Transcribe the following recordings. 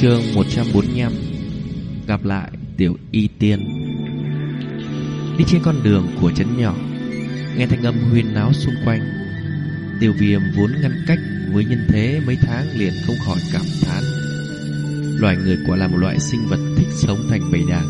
chương 145 Gặp lại, Tiểu Y Tiên. Đi trên con đường của trấn nhỏ, Nghe thanh âm huyên náo xung quanh. Tiêu viêm vốn ngăn cách với nhân thế mấy tháng liền không khỏi cảm thán. Loài người quả là một loại sinh vật thích sống thành bầy đàn.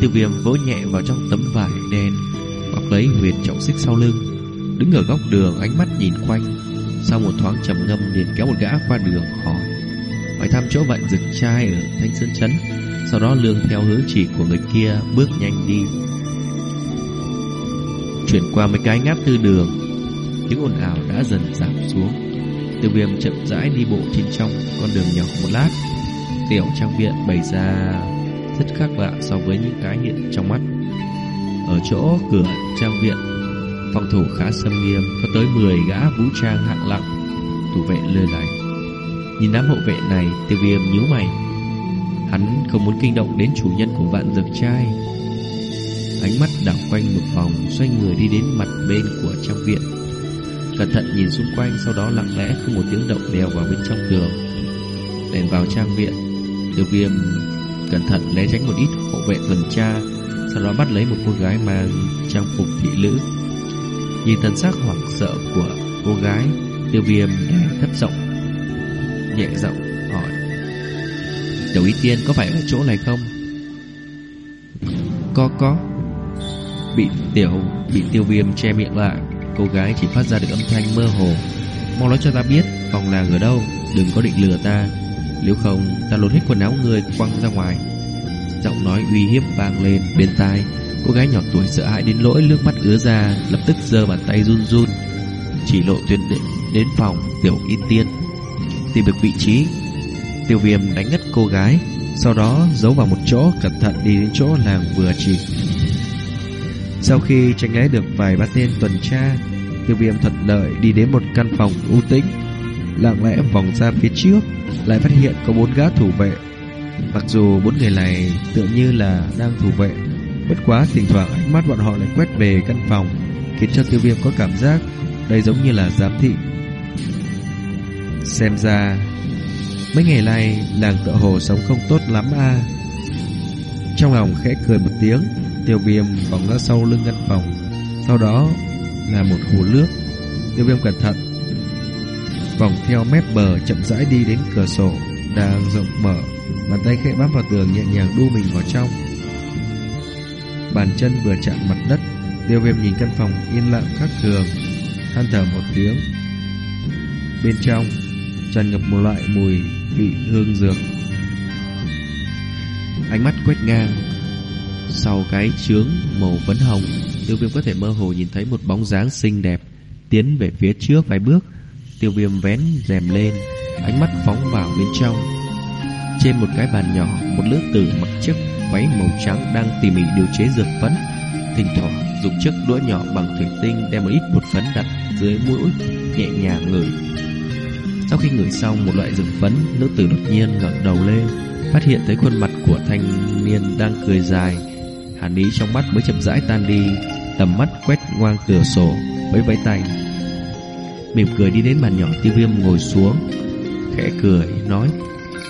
Tiêu viêm vỗ nhẹ vào trong tấm vải đen Bọc lấy huyền trọng xích sau lưng, Đứng ở góc đường ánh mắt nhìn quanh. Sau một thoáng trầm ngâm liền kéo một gã qua đường hỏi hỏi thăm chỗ vận dực trai ở Thanh Sơn Trấn, sau đó lương theo hướng chỉ của người kia bước nhanh đi. Chuyển qua mấy cái ngáp tư đường, tiếng ồn ào đã dần giảm xuống. Tiêu viêm chậm rãi đi bộ trên trong con đường nhỏ một lát. Tiểu trang viện bày ra rất khác lạ so với những cái hiện trong mắt. Ở chỗ cửa trang viện, phòng thủ khá sâm nghiêm, có tới 10 gã vũ trang hạng lặng, thủ vệ lơi lửng Nhìn đám hộ vệ này Tiêu viêm nhíu mày. Hắn không muốn kinh động đến chủ nhân của vạn dược trai. Ánh mắt đảo quanh một vòng, Xoay người đi đến mặt bên của trang viện. Cẩn thận nhìn xung quanh, Sau đó lặng lẽ không một tiếng động đèo vào bên trong tường. Đèn vào trang viện Tiêu viêm cẩn thận né tránh một ít hộ vệ tuần tra, Sau đó bắt lấy một cô gái mang trang phục thị nữ. Nhìn thần sắc hoảng sợ của cô gái Tiêu viêm thấp giọng nhẹ giọng hỏi Tiểu y tiên có phải ở chỗ này không? Có có. Bị tiểu, Bị tiêu viêm che miệng lại, Cô gái chỉ phát ra được âm thanh mơ hồ. Mau nói cho ta biết, phòng nàng ở đâu, Đừng có định lừa ta. Nếu không, ta lột hết quần áo người quăng ra ngoài. Giọng nói uy hiếp vang lên bên tai. Cô gái nhỏ tuổi sợ hãi đến lỗi nước mắt ứa ra, Lập tức giơ bàn tay run run, Chỉ lộ tuyến định đến phòng Tiểu y tiên tìm được vị trí. Tiêu viêm đánh ngất cô gái, sau đó giấu vào một chỗ cẩn thận đi đến chỗ nàng vừa chỉ. Sau khi tranh né được vài bát tên tuần tra, tiêu viêm thuận lợi đi đến một căn phòng u tĩnh, lặng lẽ vòng ra phía trước, lại phát hiện có bốn gã thủ vệ. Mặc dù bốn người này tựa như là đang thủ vệ, bất quá thỉnh thoảng ánh mắt bọn họ lại quét về căn phòng, khiến cho tiêu viêm có cảm giác đây giống như là giám thị Xem ra Mấy ngày nay làng tựa hồ sống không tốt lắm a. Trong lòng khẽ cười một tiếng, Tiêu viêm vòng ra sau lưng ngăn phòng, Sau đó là một hồ nước. Tiêu viêm cẩn thận, Vòng theo mép bờ chậm rãi đi đến cửa sổ, Đang rộng mở, Bàn tay khẽ bám vào tường nhẹ nhàng đu mình vào trong. Bàn chân vừa chạm mặt đất, Tiêu viêm nhìn căn phòng yên lặng khác thường, than thở một tiếng. Bên trong tràn ngập một loại mùi vị hương dược. Ánh mắt quét ngang sau cái trướng màu phấn hồng, Tiêu Viêm có thể mơ hồ nhìn thấy một bóng dáng xinh đẹp tiến về phía trước vài bước. Tiêu Viêm vén rèm lên, ánh mắt phóng vào bên trong. Trên một cái bàn nhỏ, một nữ tử mặc chiếc váy màu trắng đang tỉ mỉ điều chế dược phấn. Thỉnh thoảng dùng chiếc đũa nhỏ bằng thủy tinh đem một ít bột phấn đặt dưới mũi, nhẹ nhàng ngửi sau khi ngửi xong một loại rừng phấn, nữ tử đột nhiên ngẩng đầu lên, phát hiện thấy khuôn mặt của thanh niên đang cười dài. Hàn ý trong mắt mới chậm rãi tan đi, tầm mắt quét ngoang cửa sổ, với vẫy tay. Mỉm cười đi đến bàn nhỏ tiêu viêm ngồi xuống, khẽ cười, nói,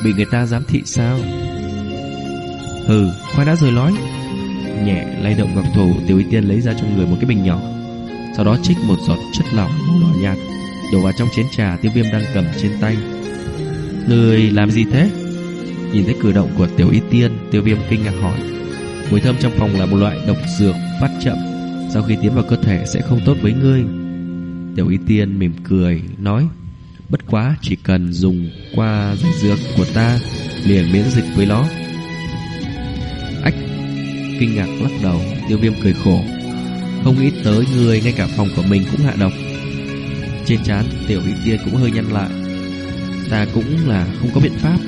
bị người ta giám thị sao? Hừ, khoai đã rồi nói. Nhẹ lay động ngọc thủ, tiểu y tiên lấy ra trong người một cái bình nhỏ, sau đó trích một giọt chất lỏng màu đỏ nhạt đổ vào trong chén trà tiêu viêm đang cầm trên tay. Người làm gì thế? Nhìn thấy cử động của tiểu y tiên, tiêu viêm kinh ngạc hỏi. Mùi thơm trong phòng là một loại độc dược phát chậm, sau khi tiến vào cơ thể sẽ không tốt với ngươi. Tiểu y tiên mỉm cười, nói, bất quá chỉ cần dùng qua giải dược của ta, liền miễn dịch với nó. Ách, kinh ngạc lắc đầu, tiêu viêm cười khổ. Không nghĩ tới người ngay cả phòng của mình cũng hạ độc trên trán, tiểu y tiên cũng hơi nhăn lại. Ta cũng là không có biện pháp.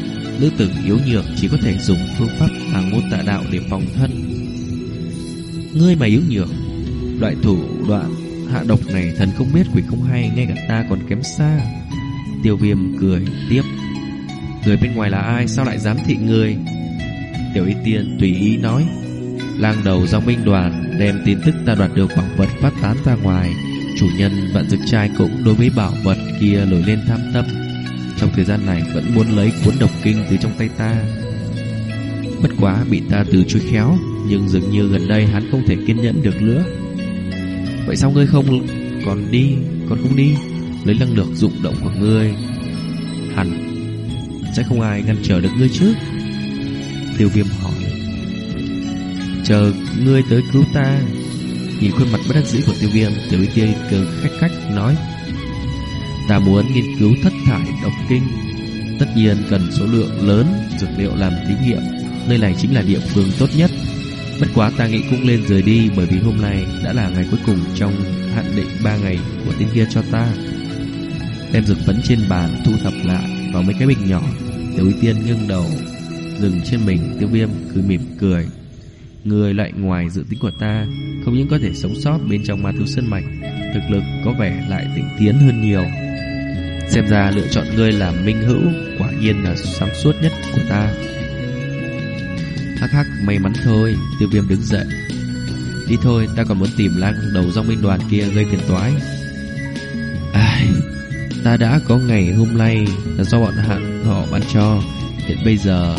Nữ tử yếu nhược chỉ có thể dùng phương pháp hàng môn tạ đạo để phòng thân. Ngươi mà yếu nhược, Loại thủ đoạn hạ độc này thần không biết quỷ không hay, Ngay cả ta còn kém xa. Tiêu viêm cười tiếp. Người bên ngoài là ai? Sao lại dám thị người Tiểu y tiên tùy ý nói. Lang đầu do minh đoàn đem tin tức ta đoạt được bảo vật phát tán ra ngoài. Chủ nhân vạn dược trai cũng đối với bảo vật kia nổi lên tham tâm. Trong thời gian này vẫn muốn lấy cuốn độc kinh từ trong tay ta. Bất quá bị ta từ chối khéo, Nhưng dường như gần đây hắn không thể kiên nhẫn được nữa. Vậy sao ngươi không còn đi, Còn không đi? Lấy năng lực dụng động của ngươi. Hẳn Sẽ không ai ngăn trở được ngươi chứ? Tiêu viêm hỏi. Chờ ngươi tới cứu ta. Nhìn khuôn mặt bất đắc dĩ của tiêu viêm, Tiểu y tiên cười khách khách nói, Ta muốn nghiên cứu thất thải độc kinh. Tất nhiên cần số lượng lớn, dược liệu làm thí nghiệm. Nơi này chính là địa phương tốt nhất. Bất quá ta nghĩ cũng lên rời đi, Bởi vì hôm nay đã là ngày cuối cùng Trong hạn định 3 ngày của tên kia cho ta. Đem dược phấn trên bàn thu thập lại Vào mấy cái bình nhỏ. Tiểu y tiên nghiêng đầu, Dừng trên mình, tiêu viêm cứ mỉm cười. Người lại ngoài dự tính của ta, Không những có thể sống sót bên trong ma thú sân mạch, Thực lực có vẻ lại tỉnh tiến hơn nhiều. Xem ra lựa chọn ngươi là minh hữu Quả nhiên là sáng suốt nhất của ta. Hắc hắc, may mắn thôi, Tiêu viêm đứng dậy. Đi thôi, ta còn muốn tìm lang đầu dòng binh đoàn kia gây phiền toái. Ai, Ta đã có ngày hôm nay Là do bọn hạn họ ban cho Hiện bây giờ,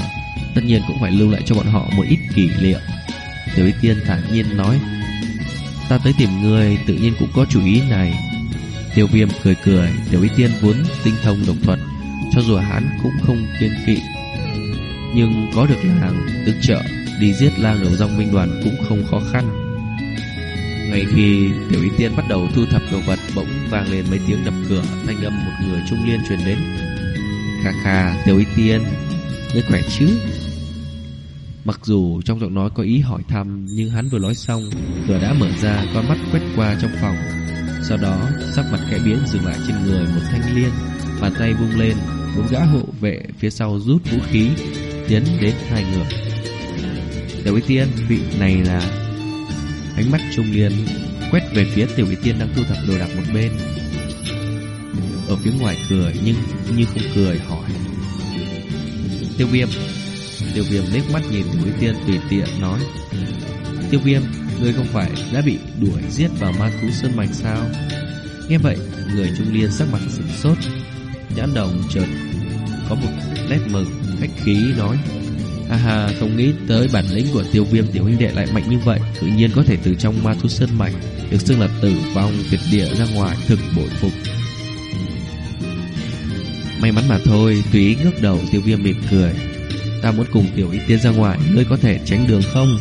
Tất nhiên cũng phải lưu lại cho bọn họ một ít kỷ niệm. Tiểu Y Tiên thản nhiên nói, Ta tới tìm người tự nhiên cũng có chủ ý này. Tiêu viêm cười cười Tiểu Y Tiên vốn tinh thông độc thuật, Cho dù hắn cũng không kiên kỵ. Nhưng có được làng, tương trợ, Đi giết lang đầu dòng Minh đoàn cũng không khó khăn. Ngay khi Tiểu Y Tiên bắt đầu thu thập đồ vật Bỗng vang lên mấy tiếng đập cửa, Thanh âm một người trung liên truyền đến. Khà khà Tiểu Y Tiên, Ngươi khỏe chứ? Mặc dù trong giọng nói có ý hỏi thăm, Nhưng hắn vừa nói xong Cửa đã mở ra con mắt quét qua trong phòng. Sau đó, sắc mặt kẽ biến, dừng lại trên người một thanh liên Bàn tay vung lên, Bốn gã hộ vệ phía sau rút vũ khí, Tiến đến hai người. Tiểu Y Tiên, vị này là? Ánh mắt trung liên Quét về phía Tiểu Y Tiên đang thu thập đồ đạc một bên. Ở phía ngoài cười, Nhưng như không cười, hỏi. Tiêu viêm Tiêu viêm liếc mắt nhìn Tiểu Tiên tùy tiện nói ừ, Tiêu viêm, Ngươi không phải đã bị đuổi giết vào ma thú sơn mạch sao? Nghe vậy, Người trung liên sắc mặt sửng sốt, Nhãn đồng chợt Có một nét mừng khách khí nói, Ha ha, không nghĩ tới bản lĩnh của tiêu viêm tiểu huynh đệ lại mạnh như vậy, Tự nhiên có thể từ trong ma thú sơn mạch Được xưng là tử vong tuyệt địa ra ngoài Thực bội phục. May mắn mà thôi, Tùy ý ngước đầu, tiêu viêm mỉm cười. Ta muốn cùng tiểu y tiên ra ngoài, Ngươi có thể tránh đường không?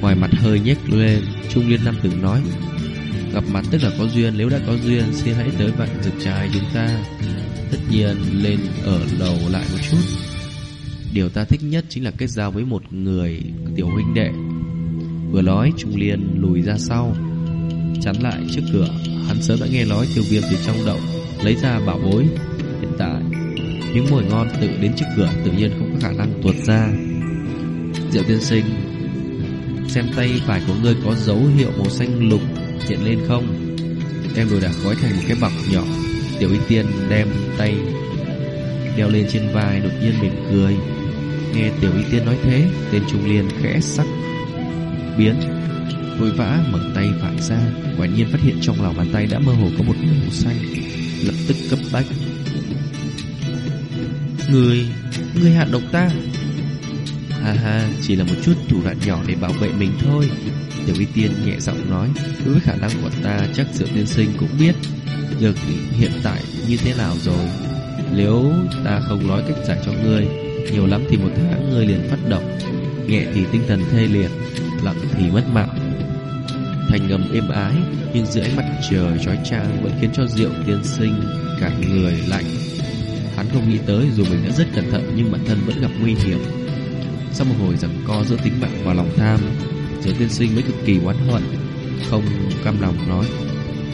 Ngoài mặt hơi nhếch lên, Trung Liên Nam tử nói, Gặp mặt tức là có duyên, Nếu đã có duyên, xin hãy tới vạn dược trai chúng ta. Tất nhiên, lên ở đầu lại một chút. Điều ta thích nhất chính là kết giao với một người tiểu huynh đệ. Vừa nói, Trung Liên lùi ra sau, Chắn lại trước cửa. Hắn sớm đã nghe nói tiêu viêm từ trong động, Lấy ra bảo bối. Hiện tại những mùi ngon tự đến trước cửa Tự nhiên không có khả năng tuột ra. Diệu tiên sinh, Xem tay phải của ngươi có dấu hiệu màu xanh lục Hiện lên không? Em đồ đạc gói thành một cái bọc nhỏ. Tiểu y tiên đem tay Đeo lên trên vai, đột nhiên mỉm cười. Nghe tiểu y tiên nói thế, Tên trung liên khẽ sắc Biến, Vội vã mở tay phải ra. Quả nhiên phát hiện trong lòng bàn tay đã mơ hồ có một màu xanh, Lập tức cấp bách. Người Người hạ độc ta. Ha ha, Chỉ là một chút thủ đoạn nhỏ để bảo vệ mình thôi. Tiểu Y Tiên nhẹ giọng nói, Đối với khả năng của ta chắc Diệu Tiên Sinh cũng biết. Giờ hiện tại như thế nào rồi? Nếu ta không nói cách giải cho ngươi, Nhiều lắm thì một tháng ngươi liền phát động. Nhẹ thì tinh thần thê liệt, Lặng thì mất mạng. Thành ngầm êm ái Nhưng dưới ánh mặt trời trói trang Vẫn khiến cho Diệu Tiên Sinh Cả người lạnh. Hắn không nghĩ tới dù mình đã rất cẩn thận Nhưng bản thân vẫn gặp nguy hiểm. Sau một hồi giằng co giữa tính mạng và lòng tham Diệu Tiên Sinh mới cực kỳ oán hận, Không cam lòng nói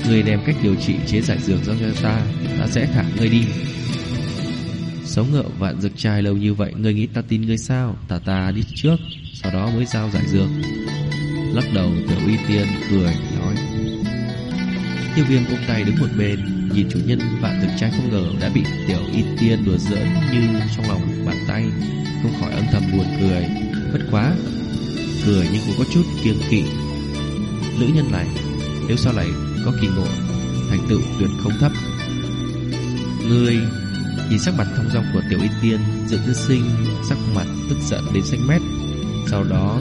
Ngươi đem cách điều trị chế giải dược cho ta Ta sẽ thả ngươi đi. Sống ngựa vạn dược trai lâu như vậy, Ngươi nghĩ ta tin ngươi sao? Ta ta đi trước, Sau đó mới giao giải dược. Lắc đầu, tiểu uy tiên cười, nói, Tiêu viêm ôm tay đứng một bên Nhìn chủ nhân vạn thực trai không ngờ Đã bị tiểu y tiên đùa giỡn Như trong lòng bàn tay, Không khỏi âm thầm buồn cười. Bất quá, Cười nhưng cũng có chút kiêng kỵ. Nữ nhân này, Nếu sau này có kỳ ngộ, Thành tựu tuyệt không thấp. Ngươi Nhìn sắc mặt thông dong của tiểu y tiên, Dự tư sinh, sắc mặt tức giận đến xanh mét. Sau đó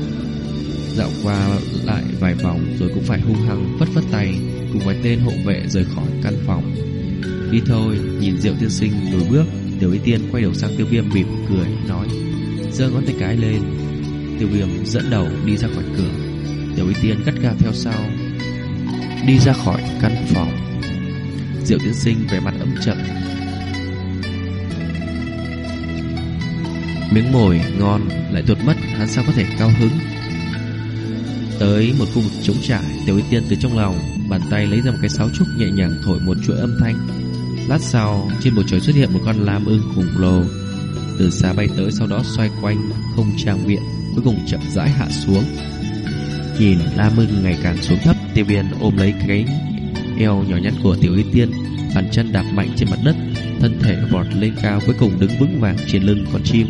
Dạo qua lại vài vòng Rồi cũng phải hung hăng phất phất tay Cùng vài tên hộ vệ rời khỏi căn phòng. Đi thôi, Nhìn Diệu tiên sinh lùi bước, Tiểu y tiên quay đầu sang tiêu viêm mỉm cười, Nói, giơ ngón tay cái lên. Tiêu viêm dẫn đầu đi ra khỏi cửa. Tiểu y tiên cắt gao theo sau, Đi ra khỏi căn phòng. Diệu tiên sinh vẻ mặt âm trầm Miếng mồi ngon lại tuột mất, Hắn sao có thể cao hứng? Tới một khu vực trống trải, Tiểu Y Tiên từ trong lòng, Bàn tay lấy ra một cái sáo trúc nhẹ nhàng thổi một chuỗi âm thanh. Lát sau, Trên bầu trời xuất hiện một con lam ưng khủng lồ. Từ xa bay tới, sau đó xoay quanh, Không trang viện Cuối cùng chậm rãi hạ xuống. Nhìn lam ưng ngày càng xuống thấp, Tiêu Biên ôm lấy cái eo nhỏ nhắn của Tiểu Y Tiên, Bàn chân đạp mạnh trên mặt đất, Thân thể vọt lên cao, Cuối cùng đứng vững vàng trên lưng con chim.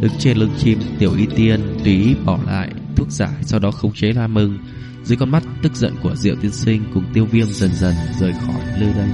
Đứng trên lưng chim, Tiểu Y Tiên tùy ý bỏ lại thuốc giải, Sau đó khống chế La Mừng Dưới con mắt tức giận của Diệu Tiên Sinh, Cùng tiêu viêm dần dần rời khỏi nơi đây.